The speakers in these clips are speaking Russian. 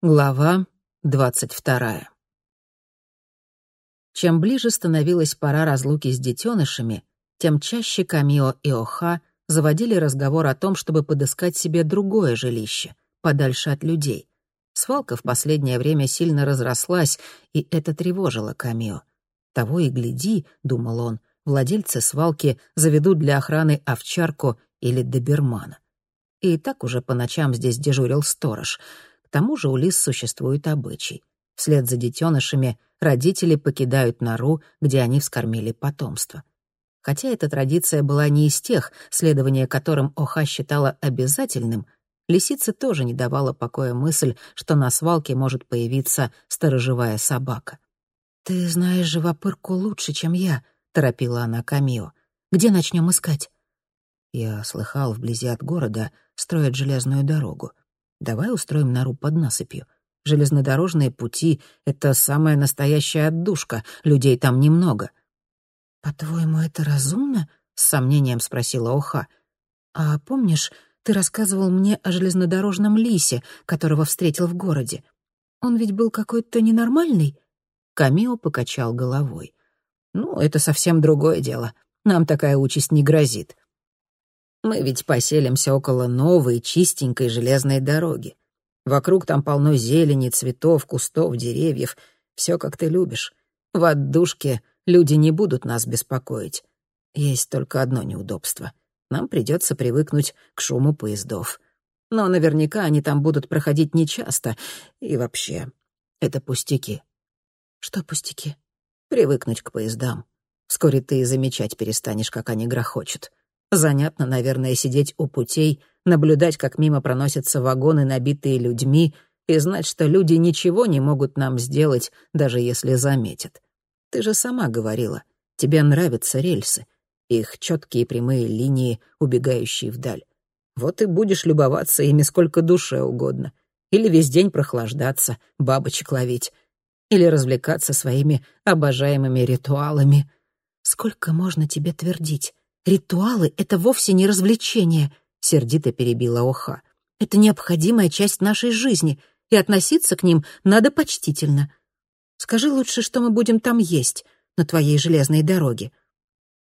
Глава двадцать вторая. Чем ближе становилась пора разлуки с детенышами, тем чаще Камио и Оха заводили разговор о том, чтобы подыскать себе другое жилище, подальше от людей. Свалка в последнее время сильно разрослась, и это тревожило Камио. Того и гляди, — думал он, — владельцы свалки заведут для охраны овчарку или добермана. И так уже по ночам здесь дежурил сторож — к тому же у лис существует обычай. Вслед за детенышами родители покидают нору, где они вскормили потомство. Хотя эта традиция была не из тех, следование которым Оха считала обязательным, лисице тоже не давала покоя мысль, что на свалке может появиться сторожевая собака. «Ты знаешь живопырку лучше, чем я», — торопила она Камио. «Где начнем искать?» Я слыхал, вблизи от города строят железную дорогу. Давай устроим нору под насыпью. Железнодорожные пути — это самая настоящая отдушка, людей там немного». «По-твоему, это разумно?» — с сомнением спросила Оха. «А помнишь, ты рассказывал мне о железнодорожном лисе, которого встретил в городе? Он ведь был какой-то ненормальный?» Камио покачал головой. «Ну, это совсем другое дело. Нам такая участь не грозит. Мы ведь поселимся около новой, чистенькой железной дороги. Вокруг там полно зелени, цветов, кустов, деревьев. Все, как ты любишь. В отдушке люди не будут нас беспокоить. Есть только одно неудобство. Нам придется привыкнуть к шуму поездов. Но наверняка они там будут проходить нечасто. И вообще, это пустяки. Что пустяки? Привыкнуть к поездам. Вскоре ты замечать перестанешь, как они грохочут. Занятно, наверное, сидеть у путей, наблюдать, как мимо проносятся вагоны, набитые людьми, и знать, что люди ничего не могут нам сделать, даже если заметят. Ты же сама говорила, тебе нравятся рельсы, их четкие прямые линии, убегающие вдаль. Вот и будешь любоваться ими сколько душе угодно. Или весь день прохлаждаться, бабочек ловить. Или развлекаться своими обожаемыми ритуалами. Сколько можно тебе твердить? «Ритуалы — это вовсе не развлечение», — сердито перебила Оха. «Это необходимая часть нашей жизни, и относиться к ним надо почтительно. Скажи лучше, что мы будем там есть, на твоей железной дороге».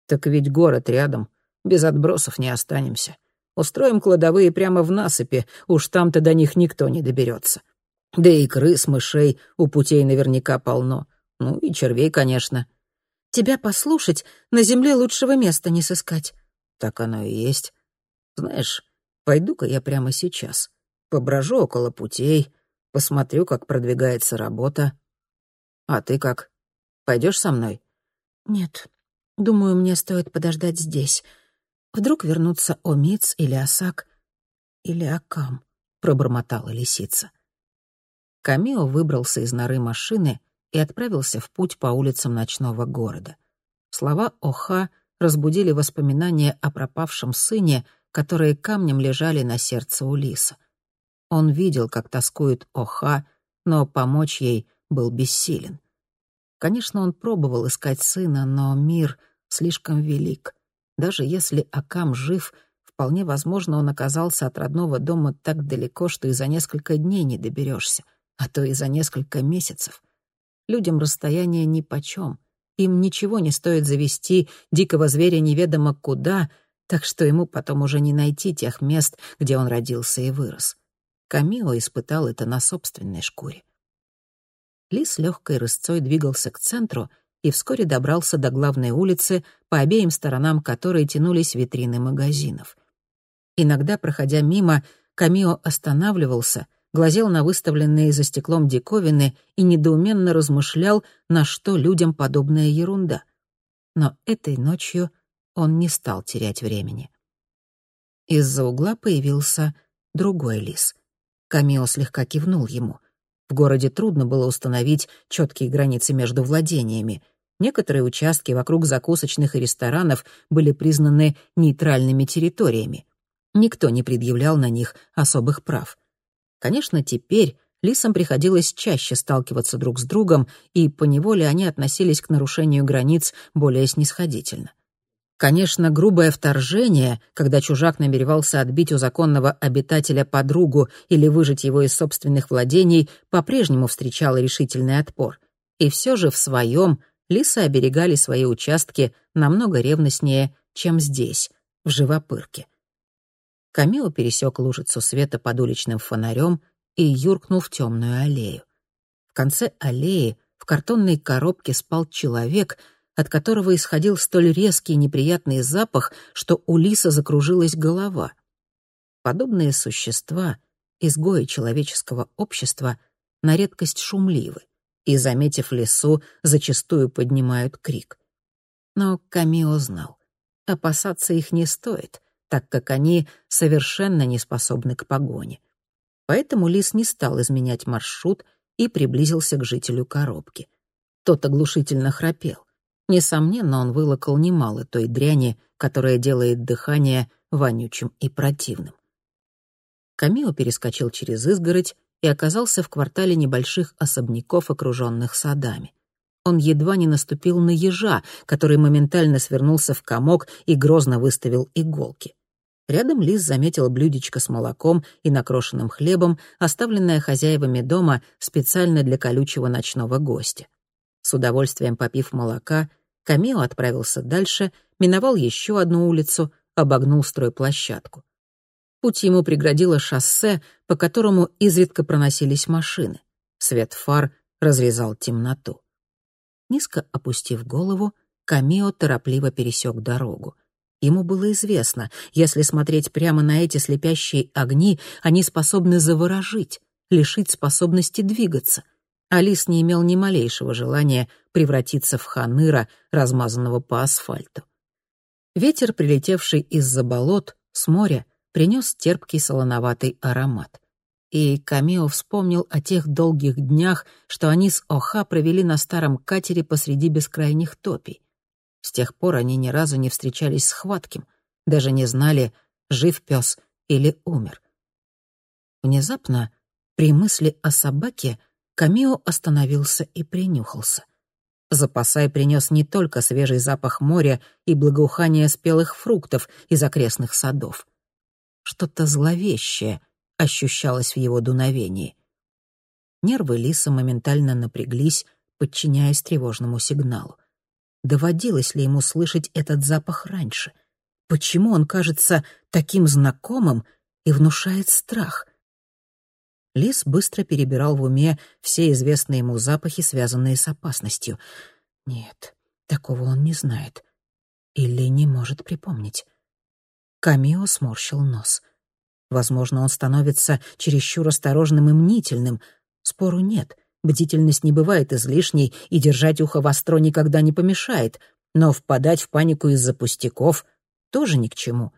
«Так ведь город рядом, без отбросов не останемся. Устроим кладовые прямо в насыпи, уж там-то до них никто не доберется. Да и крыс, мышей у путей наверняка полно. Ну и червей, конечно». Тебя послушать, на земле лучшего места не сыскать». «Так оно и есть. Знаешь, пойду-ка я прямо сейчас. Поброжу около путей, посмотрю, как продвигается работа. А ты как? Пойдешь со мной?» «Нет. Думаю, мне стоит подождать здесь. Вдруг вернутся Омиц или Осак, или Акам», — пробормотала лисица. Камио выбрался из норы машины и отправился в путь по улицам ночного города. Слова Оха разбудили воспоминания о пропавшем сыне, которые камнем лежали на сердце Улиса. Он видел, как тоскует Оха, но помочь ей был бессилен. Конечно, он пробовал искать сына, но мир слишком велик. Даже если Акам жив, вполне возможно, он оказался от родного дома так далеко, что и за несколько дней не доберешься, а то и за несколько месяцев. Людям расстояние нипочем. Им ничего не стоит завести дикого зверя неведомо куда, так что ему потом уже не найти тех мест, где он родился и вырос. Камио испытал это на собственной шкуре. Лис легкой рысцой двигался к центру и вскоре добрался до главной улицы, по обеим сторонам которой тянулись витрины магазинов. Иногда, проходя мимо, Камио останавливался — глазел на выставленные за стеклом диковины и недоуменно размышлял, на что людям подобная ерунда. Но этой ночью он не стал терять времени. Из-за угла появился другой лис. Камио слегка кивнул ему. В городе трудно было установить четкие границы между владениями. Некоторые участки вокруг закусочных и ресторанов были признаны нейтральными территориями. Никто не предъявлял на них особых прав — Конечно, теперь лисам приходилось чаще сталкиваться друг с другом, и поневоле они относились к нарушению границ более снисходительно. Конечно, грубое вторжение, когда чужак намеревался отбить у законного обитателя подругу или выжить его из собственных владений, по-прежнему встречало решительный отпор. И все же в своем лисы оберегали свои участки намного ревностнее, чем здесь, в живопырке. Камио пересек лужицу света под уличным фонарем и юркнул в темную аллею. В конце аллеи в картонной коробке спал человек — от которого исходил столь резкий неприятный запах, что у лиса закружилась голова. Подобные существа, изгои человеческого общества, на редкость шумливы и, заметив лесу, зачастую поднимают крик. Но Камио знал, опасаться их не стоит, так как они совершенно не способны к погоне. Поэтому лис не стал изменять маршрут и приблизился к жителю коробки. Тот оглушительно храпел. Несомненно, он вылокал немало той дряни, которая делает дыхание вонючим и противным. Камио перескочил через изгородь и оказался в квартале небольших особняков, окруженных садами. Он едва не наступил на ежа, который моментально свернулся в комок и грозно выставил иголки. Рядом Лиз заметил блюдечко с молоком и накрошенным хлебом, оставленное хозяевами дома специально для колючего ночного гостя. С удовольствием попив молока, Камео отправился дальше, миновал еще одну улицу, обогнул стройплощадку. Путь ему преградило шоссе, по которому изредка проносились машины. Свет фар разрезал темноту. Низко опустив голову, Камео торопливо пересек дорогу. Ему было известно, если смотреть прямо на эти слепящие огни, они способны заворожить, лишить способности двигаться — Алис не имел ни малейшего желания превратиться в ханыра, размазанного по асфальту. Ветер, прилетевший из-за болот, с моря, принес терпкий солоноватый аромат. И Камео вспомнил о тех долгих днях, что они с Оха провели на старом катере посреди бескрайних топий. С тех пор они ни разу не встречались с Хватким, даже не знали, жив пес или умер. Внезапно, при мысли о собаке, Камио остановился и принюхался. Запасай принес не только свежий запах моря и благоухание спелых фруктов из окрестных садов. Что-то зловещее ощущалось в его дуновении. Нервы лиса моментально напряглись, подчиняясь тревожному сигналу. Доводилось ли ему слышать этот запах раньше? Почему он кажется таким знакомым и внушает страх? Лис быстро перебирал в уме все известные ему запахи, связанные с опасностью. Нет, такого он не знает. Или не может припомнить. Камио сморщил нос. Возможно, он становится чересчур осторожным и мнительным. Спору нет. Бдительность не бывает излишней, и держать ухо востро никогда не помешает. Но впадать в панику из-за пустяков тоже ни к чему.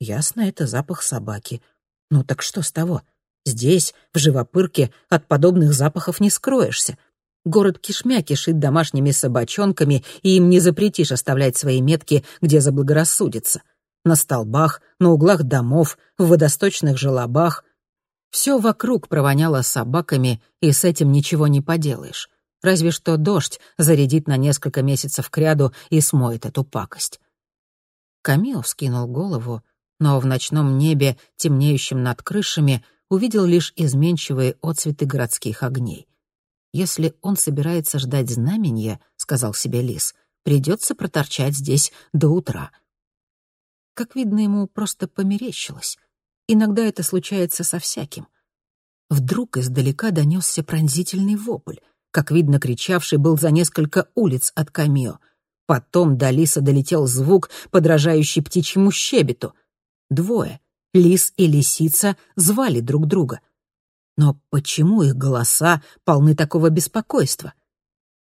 Ясно, это запах собаки. Ну так что с того? — Здесь, в Живопырке, от подобных запахов не скроешься. Город кишмя кишит домашними собачонками, и им не запретишь оставлять свои метки, где заблагорассудится. На столбах, на углах домов, в водосточных желобах. Все вокруг провоняло собаками, и с этим ничего не поделаешь. Разве что дождь зарядит на несколько месяцев кряду и смоет эту пакость. Камил вскинул голову, но в ночном небе, темнеющем над крышами, увидел лишь изменчивые отцветы городских огней. «Если он собирается ждать знамения, — сказал себе лис, — придется проторчать здесь до утра». Как видно, ему просто померещилось. Иногда это случается со всяким. Вдруг издалека донесся пронзительный вопль. Как видно, кричавший был за несколько улиц от Камио. Потом до лиса долетел звук, подражающий птичьему щебету. Двое — лис и лисица звали друг друга. Но почему их голоса полны такого беспокойства?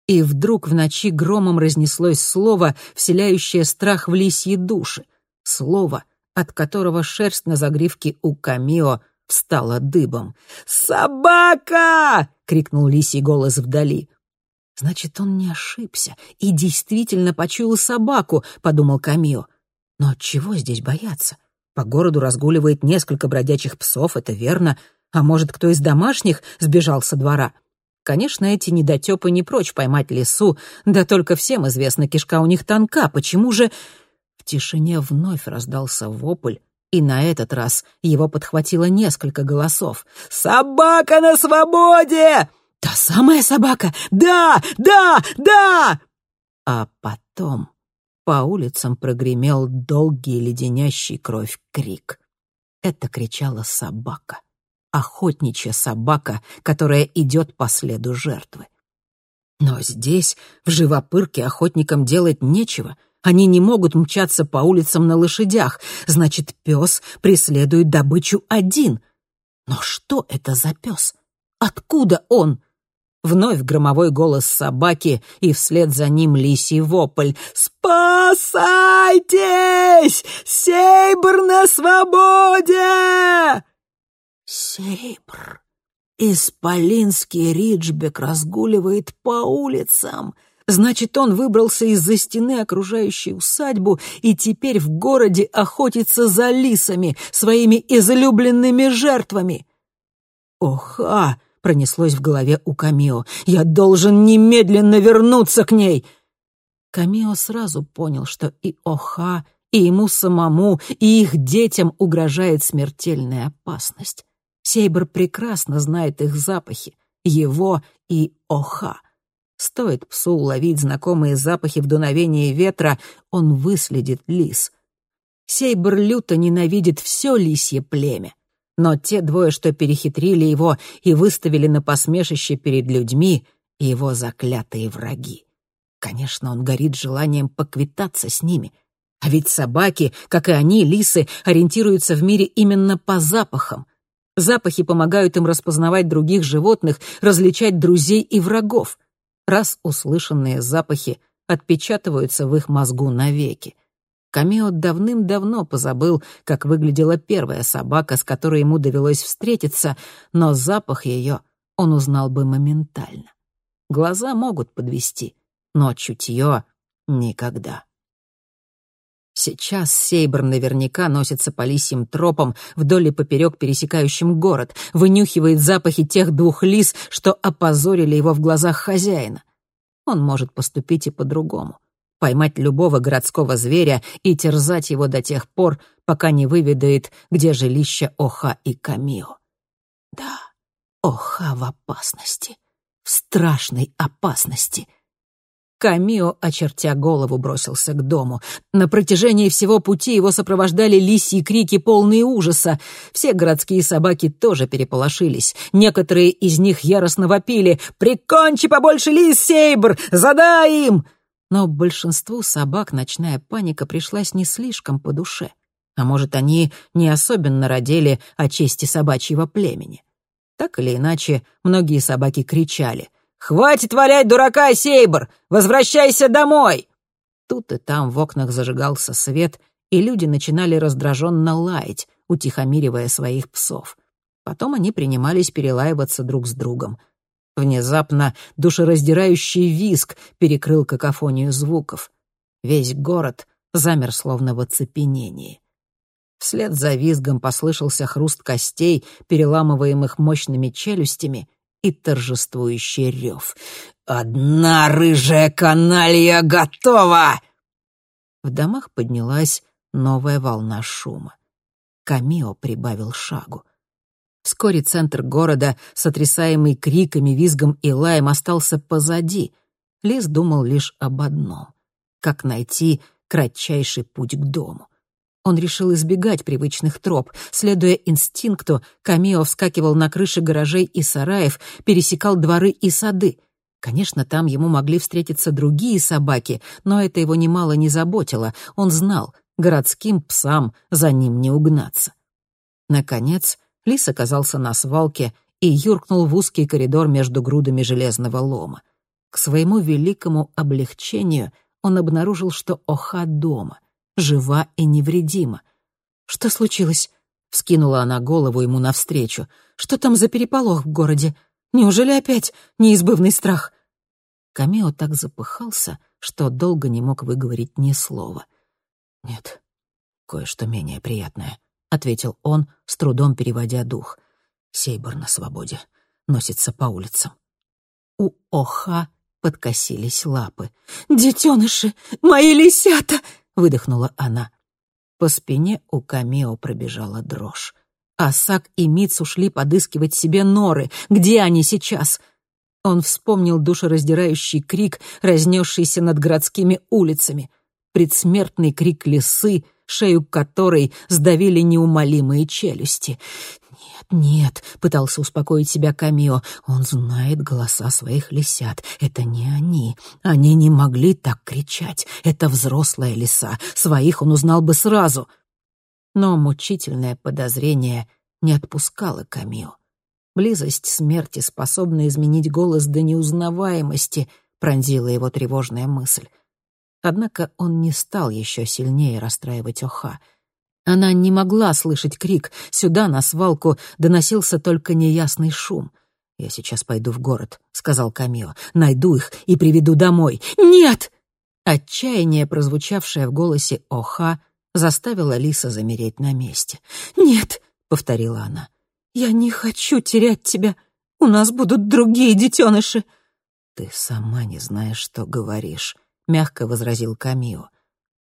И вдруг в ночи громом разнеслось слово, вселяющее страх в лисьи души. Слово, от которого шерсть на загривке у Камио встала дыбом. «Собака!» — крикнул лисий голос вдали. «Значит, он не ошибся и действительно почуял собаку», — подумал Камио. «Но чего здесь бояться? По городу разгуливает несколько бродячих псов, это верно. А может, кто из домашних сбежал со двора? Конечно, эти недотёпы не прочь поймать лису, да только всем известно, кишка у них тонка. Почему же... В тишине вновь раздался вопль, и на этот раз его подхватило несколько голосов. «Собака на свободе!» «Та самая собака! Да! Да! Да!» А потом по улицам прогремел долгий леденящий кровь крик. Это кричала собака. Охотничья собака, которая идет по следу жертвы. Но здесь, в живопырке, охотникам делать нечего. Они не могут мчаться по улицам на лошадях. Значит, пес преследует добычу один. Но что это за пес? Откуда он? Вновь громовой голос собаки, и вслед за ним лисий вопль. «Спасайтесь! Сейбр на свободе!» Сейбр. Исполинский Риджбек разгуливает по улицам. Значит, он выбрался из-за стены окружающей усадьбу и теперь в городе охотится за лисами, своими излюбленными жертвами. «Оха!» — пронеслось в голове у Камио. «Я должен немедленно вернуться к ней!» Камио сразу понял, что и Оха, и ему самому, и их детям угрожает смертельная опасность. Сейбр прекрасно знает их запахи, его и Оха. Стоит псу уловить знакомые запахи в дуновении ветра, он выследит лис. Сейбр люто ненавидит все лисье племя. Но те двое, что перехитрили его и выставили на посмешище перед людьми, его заклятые враги. Конечно, он горит желанием поквитаться с ними. А ведь собаки, как и они, лисы, ориентируются в мире именно по запахам — Запахи помогают им распознавать других животных, различать друзей и врагов. Раз услышанные запахи отпечатываются в их мозгу навеки. Камео давным-давно позабыл, как выглядела первая собака, с которой ему довелось встретиться, но запах ее он узнал бы моментально. Глаза могут подвести, но чутье — никогда. Сейчас Сейбр наверняка носится по лисьим тропам вдоль и поперек пересекающим город, вынюхивает запахи тех двух лис, что опозорили его в глазах хозяина. Он может поступить и по-другому. Поймать любого городского зверя и терзать его до тех пор, пока не выведает, где жилище Оха и Камио. Да, Оха в опасности, в страшной опасности — Камио, очертя голову, бросился к дому. На протяжении всего пути его сопровождали лисьи крики, полные ужаса. Все городские собаки тоже переполошились. Некоторые из них яростно вопили «Прикончи побольше лис, Сейбр! Задай им!» Но большинству собак ночная паника пришлась не слишком по душе. А может, они не особенно родили о чести собачьего племени. Так или иначе, многие собаки кричали — «Хватит валять дурака, Сейбр! Возвращайся домой!» Тут и там в окнах зажигался свет, и люди начинали раздраженно лаять, утихомиривая своих псов. Потом они принимались перелаиваться друг с другом. Внезапно душераздирающий визг перекрыл какофонию звуков. Весь город замер словно в оцепенении. Вслед за визгом послышался хруст костей, переламываемых мощными челюстями, и торжествующий рев. «Одна рыжая каналья готова!» В домах поднялась новая волна шума. Камио прибавил шагу. Вскоре центр города, сотрясаемый криками, визгом и лаем, остался позади. Лис думал лишь об одном — как найти кратчайший путь к дому. Он решил избегать привычных троп. Следуя инстинкту, Камио вскакивал на крыши гаражей и сараев, пересекал дворы и сады. Конечно, там ему могли встретиться другие собаки, но это его немало не заботило. Он знал, городским псам за ним не угнаться. Наконец, лис оказался на свалке и юркнул в узкий коридор между грудами железного лома. К своему великому облегчению он обнаружил, что Оха дома жива и невредима. «Что случилось?» — вскинула она голову ему навстречу. «Что там за переполох в городе? Неужели опять неизбывный страх?» Камео так запыхался, что долго не мог выговорить ни слова. «Нет, кое-что менее приятное», — ответил он, с трудом переводя дух. «Сейбор на свободе, носится по улицам». У Оха подкосились лапы. «Детеныши! Мои лисята!» — выдохнула она. По спине у Камео пробежала дрожь. Асак и Митс ушли подыскивать себе норы. Где они сейчас? Он вспомнил душераздирающий крик, разнесшийся над городскими улицами. Предсмертный крик лисы, шею которой сдавили неумолимые челюсти. «Нет, нет», — пытался успокоить себя Камио, — «он знает голоса своих лисят. Это не они. Они не могли так кричать. Это взрослая лиса. Своих он узнал бы сразу». Но мучительное подозрение не отпускало Камио. Близость смерти способна изменить голос до неузнаваемости, пронзила его тревожная мысль. Однако он не стал еще сильнее расстраивать Оха — она не могла слышать крик. Сюда, на свалку, доносился только неясный шум. «Я сейчас пойду в город», — сказал Камио. «Найду их и приведу домой». «Нет!» Отчаяние, прозвучавшее в голосе Оха, заставило Лиса замереть на месте. «Нет!» — повторила она. «Я не хочу терять тебя. У нас будут другие детеныши». «Ты сама не знаешь, что говоришь», — мягко возразил Камио.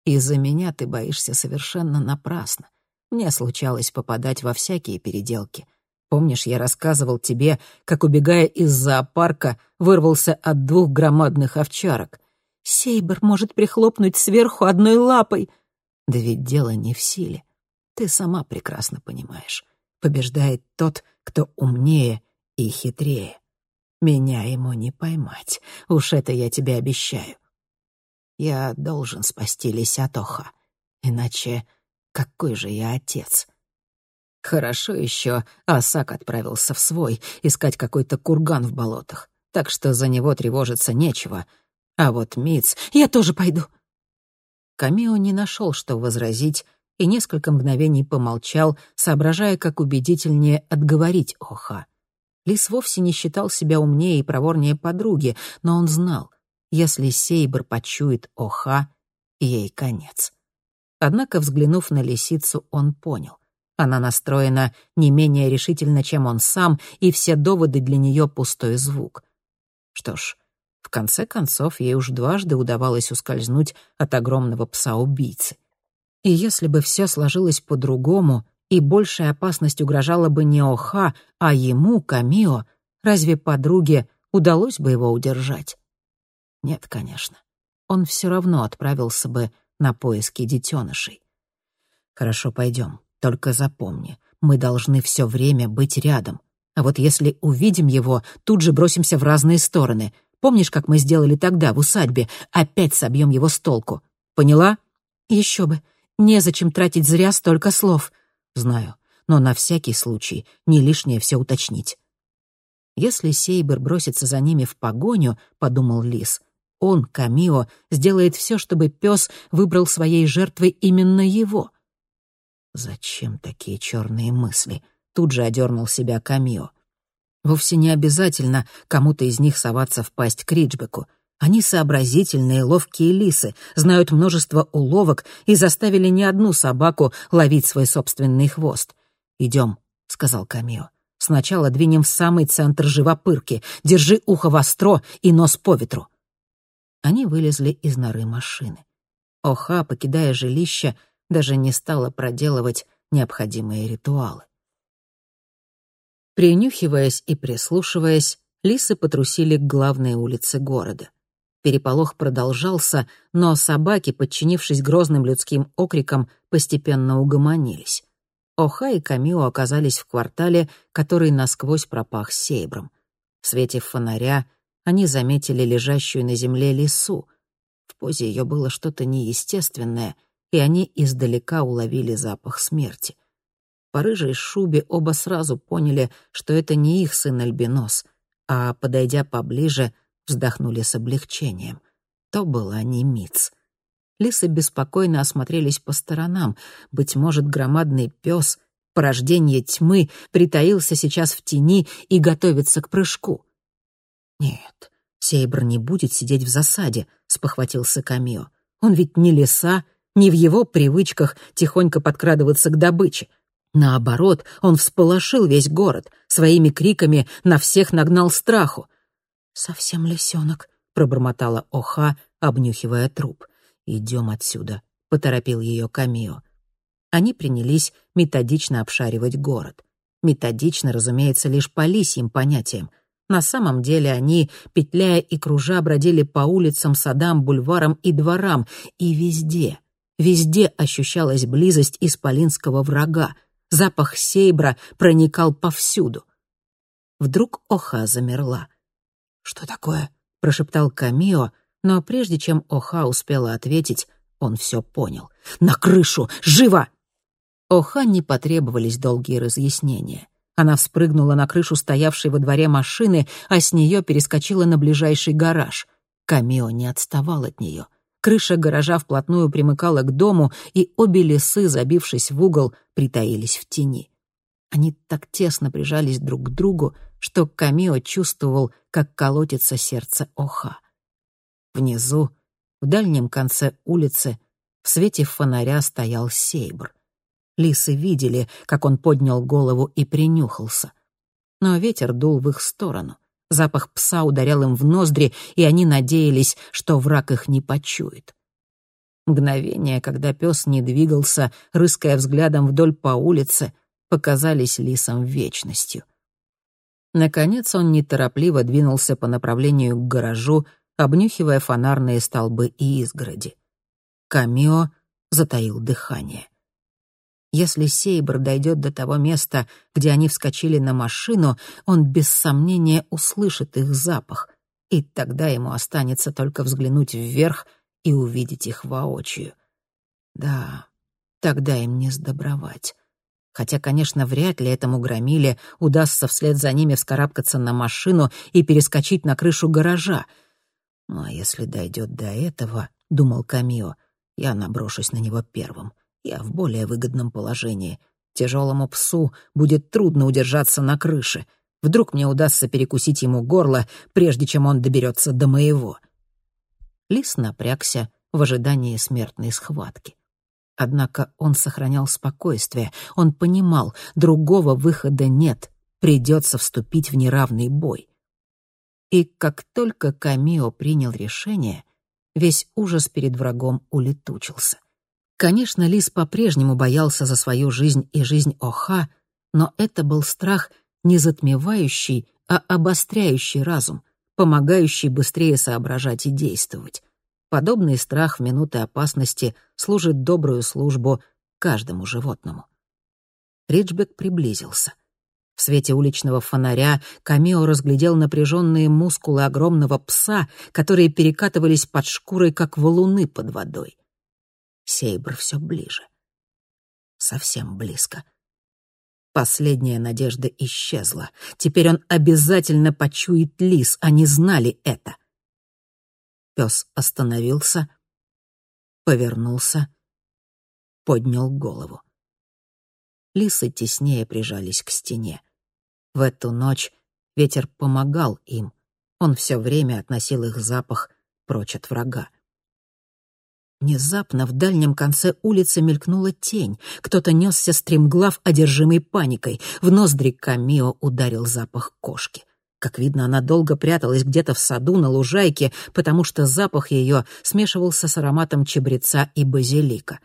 Из-за меня ты боишься совершенно напрасно. Мне случалось попадать во всякие переделки. Помнишь, я рассказывал тебе, как, убегая из зоопарка, вырвался от двух громадных овчарок? Сейбер может прихлопнуть сверху одной лапой. Да ведь дело не в силе. Ты сама прекрасно понимаешь. Побеждает тот, кто умнее и хитрее. Меня ему не поймать. Уж это я тебе обещаю. Я должен спасти Лисятоха. Иначе какой же я отец? Хорошо еще Асак отправился в свой, искать какой-то курган в болотах, так что за него тревожиться нечего. А вот Миц... Я тоже пойду. Камио не нашел, что возразить, и несколько мгновений помолчал, соображая, как убедительнее отговорить Оха. Лис вовсе не считал себя умнее и проворнее подруги, но он знал, если Сейбр почует Оха, ей конец. Однако, взглянув на лисицу, он понял. Она настроена не менее решительно, чем он сам, и все доводы для нее пустой звук. Что ж, в конце концов, ей уж дважды удавалось ускользнуть от огромного пса-убийцы. И если бы все сложилось по-другому, и большая опасность угрожала бы не Оха, а ему, Камио, разве подруге удалось бы его удержать? Нет, конечно. Он все равно отправился бы на поиски детенышей. Хорошо, пойдем. Только запомни, мы должны все время быть рядом. А вот если увидим его, тут же бросимся в разные стороны. Помнишь, как мы сделали тогда в усадьбе? Опять собьем его с толку. Поняла? Еще бы. Незачем тратить зря столько слов. Знаю, но на всякий случай не лишнее все уточнить. Если Сейбер бросится за ними в погоню, — подумал Лис, он, Камио, сделает все, чтобы пес выбрал своей жертвой именно его. Зачем такие черные мысли? Тут же одернул себя Камио. Вовсе не обязательно кому-то из них соваться в пасть к Риджбеку. Они сообразительные, ловкие лисы, знают множество уловок и заставили не одну собаку ловить свой собственный хвост. «Идем», — сказал Камио. «Сначала двинем в самый центр живопырки. Держи ухо востро и нос по ветру». Они вылезли из норы машины. Оха, покидая жилище, даже не стала проделывать необходимые ритуалы. Принюхиваясь и прислушиваясь, лисы потрусили к главной улице города. Переполох продолжался, но собаки, подчинившись грозным людским окрикам, постепенно угомонились. Оха и Камио оказались в квартале, который насквозь пропах сейбром. В свете фонаря они заметили лежащую на земле лису. В позе ее было что-то неестественное, и они издалека уловили запах смерти. По рыжей шубе оба сразу поняли, что это не их сын Альбинос, а, подойдя поближе, вздохнули с облегчением. То была не Миц. Лисы беспокойно осмотрелись по сторонам. Быть может, громадный пес, порождение тьмы, притаился сейчас в тени и готовится к прыжку. «Нет, Сейбр не будет сидеть в засаде», — спохватился Камио. «Он ведь не лиса, не в его привычках тихонько подкрадываться к добыче. Наоборот, он всполошил весь город, своими криками на всех нагнал страху». «Совсем лисенок», — пробормотала Оха, обнюхивая труп. «Идем отсюда», —— поторопил ее Камио. Они принялись методично обшаривать город. Методично, разумеется, лишь по лисьим понятиям. На самом деле они, петляя и кружа, бродили по улицам, садам, бульварам и дворам, и везде, везде ощущалась близость исполинского врага. Запах сейбра проникал повсюду. Вдруг Оха замерла. «Что такое?» — прошептал Камио, но прежде чем Оха успела ответить, он все понял. «На крышу! Живо!» Оха не потребовались долгие разъяснения. Она вспрыгнула на крышу стоявшей во дворе машины, а с нее перескочила на ближайший гараж. Камио не отставал от нее. Крыша гаража вплотную примыкала к дому, и обе лисы, забившись в угол, притаились в тени. Они так тесно прижались друг к другу, что Камио чувствовал, как колотится сердце Оха. Внизу, в дальнем конце улицы, в свете фонаря стоял Сейбр. Лисы видели, как он поднял голову и принюхался. Но ветер дул в их сторону. Запах пса ударял им в ноздри, и они надеялись, что враг их не почует. Мгновения, когда пес не двигался, рыская взглядом вдоль по улице, показались лисам вечностью. Наконец он неторопливо двинулся по направлению к гаражу, обнюхивая фонарные столбы и изгороди. Камио затаил дыхание. Если Сейбр дойдет до того места, где они вскочили на машину, он без сомнения услышит их запах, и тогда ему останется только взглянуть вверх и увидеть их воочию. Да, тогда им не сдобровать. Хотя, конечно, вряд ли этому громиле удастся вслед за ними вскарабкаться на машину и перескочить на крышу гаража. Ну а если дойдет до этого, — думал Камио, — я наброшусь на него первым — я в более выгодном положении. Тяжелому псу будет трудно удержаться на крыше. Вдруг мне удастся перекусить ему горло, прежде чем он доберется до моего. Лис напрягся в ожидании смертной схватки. Однако он сохранял спокойствие. Он понимал, другого выхода нет. Придется вступить в неравный бой. И как только Камио принял решение, весь ужас перед врагом улетучился. Конечно, Лис по-прежнему боялся за свою жизнь и жизнь Оха, но это был страх не затмевающий, а обостряющий разум, помогающий быстрее соображать и действовать. Подобный страх в минуты опасности служит добрую службу каждому животному. Риджбек приблизился. В свете уличного фонаря Камео разглядел напряженные мускулы огромного пса, которые перекатывались под шкурой, как валуны под водой. Сейбр все ближе. Совсем близко. Последняя надежда исчезла. Теперь он обязательно почует лис, они знали это. Пес остановился, повернулся, поднял голову. Лисы теснее прижались к стене. В эту ночь ветер помогал им. Он все время относил их запах прочь от врага. Внезапно в дальнем конце улицы мелькнула тень. Кто-то несся стремглав, одержимый паникой. В ноздри Камио ударил запах кошки. Как видно, она долго пряталась где-то в саду на лужайке, потому что запах ее смешивался с ароматом чебреца и базилика.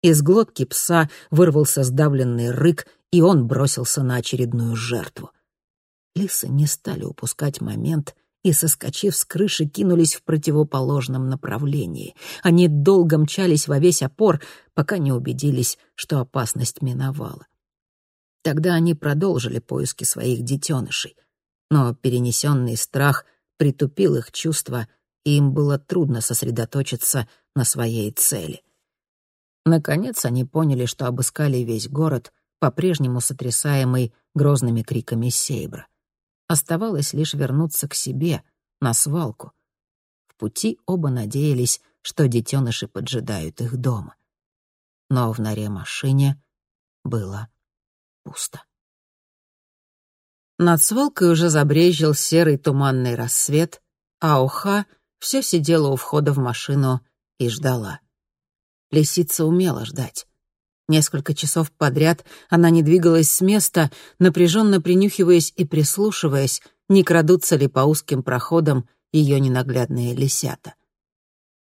Из глотки пса вырвался сдавленный рык, и он бросился на очередную жертву. Лисы не стали упускать момент — и, соскочив с крыши, кинулись в противоположном направлении. Они долго мчались во весь опор, пока не убедились, что опасность миновала. Тогда они продолжили поиски своих детенышей, но перенесенный страх притупил их чувства, и им было трудно сосредоточиться на своей цели. Наконец они поняли, что обыскали весь город, по-прежнему сотрясаемый грозными криками Сейбра. Оставалось лишь вернуться к себе, на свалку. В пути оба надеялись, что детеныши поджидают их дома. Но в норе машине было пусто. Над свалкой уже забрезжил серый туманный рассвет, а Уха все сидела у входа в машину и ждала. Лисица умела ждать. Несколько часов подряд она не двигалась с места, напряженно принюхиваясь и прислушиваясь, не крадутся ли по узким проходам ее ненаглядные лисята.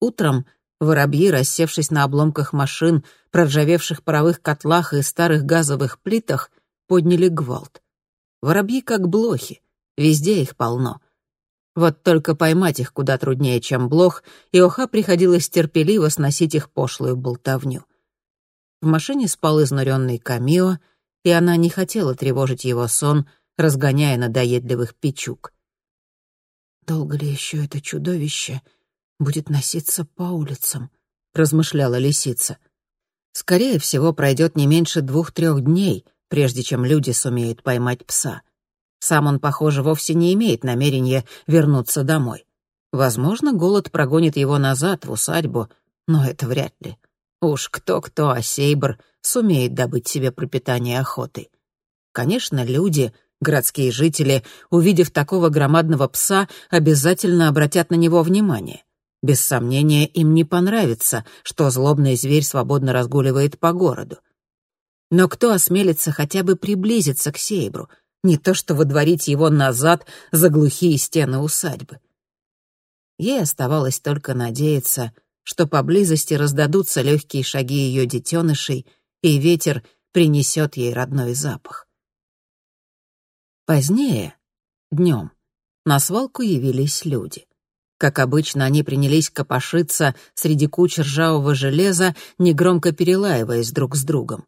Утром Воробьи, рассевшись на обломках машин, проржавевших паровых котлах и старых газовых плитах, подняли гвалт. Воробьи как блохи, везде их полно. Вот только поймать их куда труднее, чем блох, и Оха приходилось терпеливо сносить их пошлую болтовню. В машине спал изнуренный Камио, и она не хотела тревожить его сон, разгоняя надоедливых печук. «Долго ли еще это чудовище будет носиться по улицам?» — размышляла лисица. «Скорее всего, пройдет не меньше двух-трех дней, прежде чем люди сумеют поймать пса. Сам он, похоже, вовсе не имеет намерения вернуться домой. Возможно, голод прогонит его назад, в усадьбу, но это вряд ли. Уж кто-кто, а Сейбр сумеет добыть себе пропитание охотой. Конечно, люди, городские жители, увидев такого громадного пса, обязательно обратят на него внимание. Без сомнения, им не понравится, что злобный зверь свободно разгуливает по городу. Но кто осмелится хотя бы приблизиться к Сейбру, не то что водворить его назад за глухие стены усадьбы? Ей оставалось только надеяться, что поблизости раздадутся легкие шаги ее детенышей, и ветер принесет ей родной запах. Позднее, днем, на свалку явились люди. Как обычно, они принялись копошиться среди куч ржавого железа, негромко перелаиваясь друг с другом.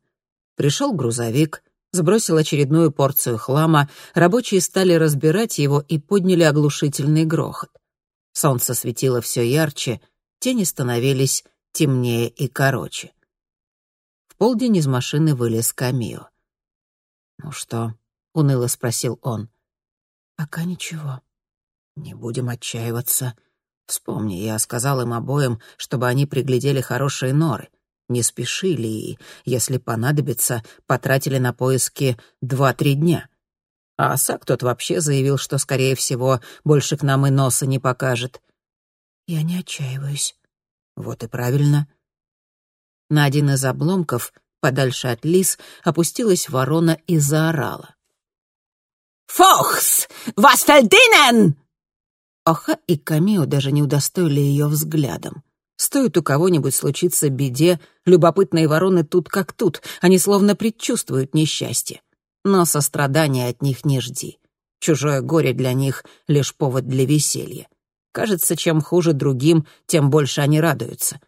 Пришел грузовик, сбросил очередную порцию хлама, рабочие стали разбирать его и подняли оглушительный грохот. Солнце светило все ярче, тени становились темнее и короче. В полдень из машины вылез Камио. «Ну что?» — уныло спросил он. «Пока ничего. Не будем отчаиваться. Вспомни, я сказал им обоим, чтобы они приглядели хорошие норы. Не спешили и, если понадобится, потратили на поиски два-три дня. А Асак тот вообще заявил, что, скорее всего, больше к нам и носа не покажет. Я не отчаиваюсь. Вот и правильно. На один из обломков, подальше от лис, опустилась ворона и заорала. «Фохс! Denen?» Оха и Камио даже не удостоили ее взглядом. Стоит у кого-нибудь случиться беде, любопытные вороны тут как тут, они словно предчувствуют несчастье. Но сострадания от них не жди. Чужое горе для них — лишь повод для веселья. Кажется, чем хуже другим, тем больше они радуются.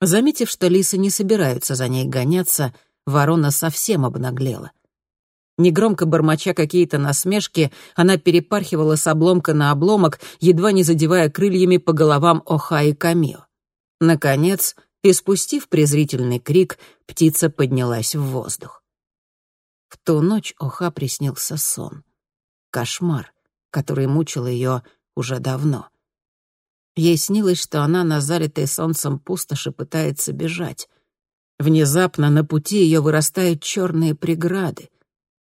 Заметив, что лисы не собираются за ней гоняться, ворона совсем обнаглела. Негромко бормоча какие-то насмешки, она перепархивала с обломка на обломок, едва не задевая крыльями по головам Оха и Камио. Наконец, испустив презрительный крик, птица поднялась в воздух. В ту ночь Оха приснился сон. Кошмар, который мучил ее уже давно — Ей снилось, что она на залитой солнцем пустоши пытается бежать. Внезапно на пути ее вырастают черные преграды.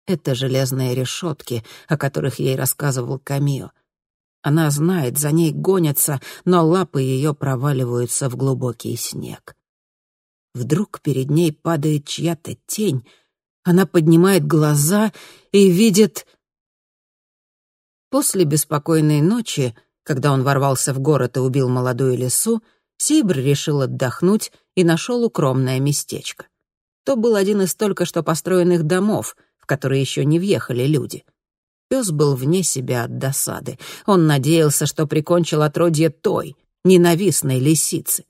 Это железные решетки, о которых ей рассказывал Камио. Она знает, за ней гонятся, но лапы ее проваливаются в глубокий снег. Вдруг перед ней падает чья-то тень. Она поднимает глаза и видит... После беспокойной ночи когда он ворвался в город и убил молодую лису, Сейбр решил отдохнуть и нашел укромное местечко. То был один из только что построенных домов, в которые еще не въехали люди. Пес был вне себя от досады. Он надеялся, что прикончил отродье той, ненавистной лисицы.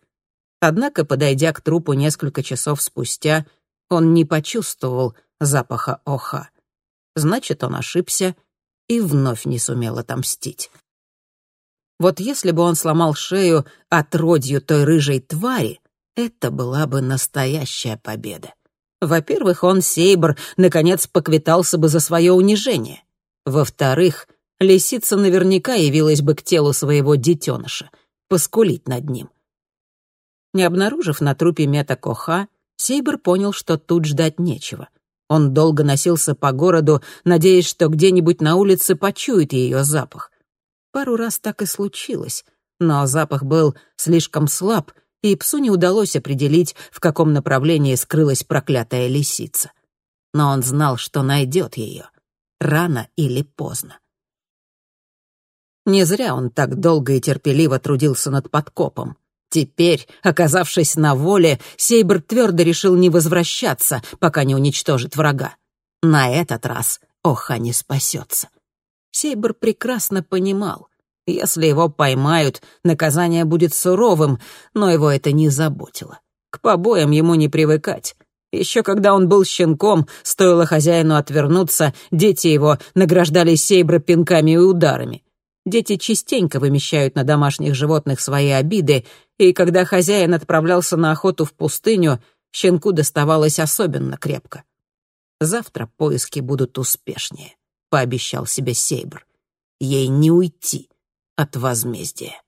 Однако, подойдя к трупу несколько часов спустя, он не почувствовал запаха оха. Значит, он ошибся и вновь не сумел отомстить. Вот если бы он сломал шею отродью той рыжей твари, это была бы настоящая победа. Во-первых, он, Сейбр, наконец поквитался бы за свое унижение. Во-вторых, лисица наверняка явилась бы к телу своего детеныша, поскулить над ним. Не обнаружив на трупе Мета Коха, Сейбр понял, что тут ждать нечего. Он долго носился по городу, надеясь, что где-нибудь на улице почует ее запах. Пару раз так и случилось, но запах был слишком слаб, и псу не удалось определить, в каком направлении скрылась проклятая лисица. Но он знал, что найдет ее, рано или поздно. Не зря он так долго и терпеливо трудился над подкопом. Теперь, оказавшись на воле, Сейбр твердо решил не возвращаться, пока не уничтожит врага. На этот раз Оха не спасется. Сейбр прекрасно понимал, если его поймают, наказание будет суровым, но его это не заботило. К побоям ему не привыкать. Еще когда он был щенком, стоило хозяину отвернуться, дети его награждали Сейбра пинками и ударами. Дети частенько вымещают на домашних животных свои обиды, и когда хозяин отправлялся на охоту в пустыню, щенку доставалось особенно крепко. «Завтра поиски будут успешнее», — пообещал себе Сейбр. «Ей не уйти от возмездия».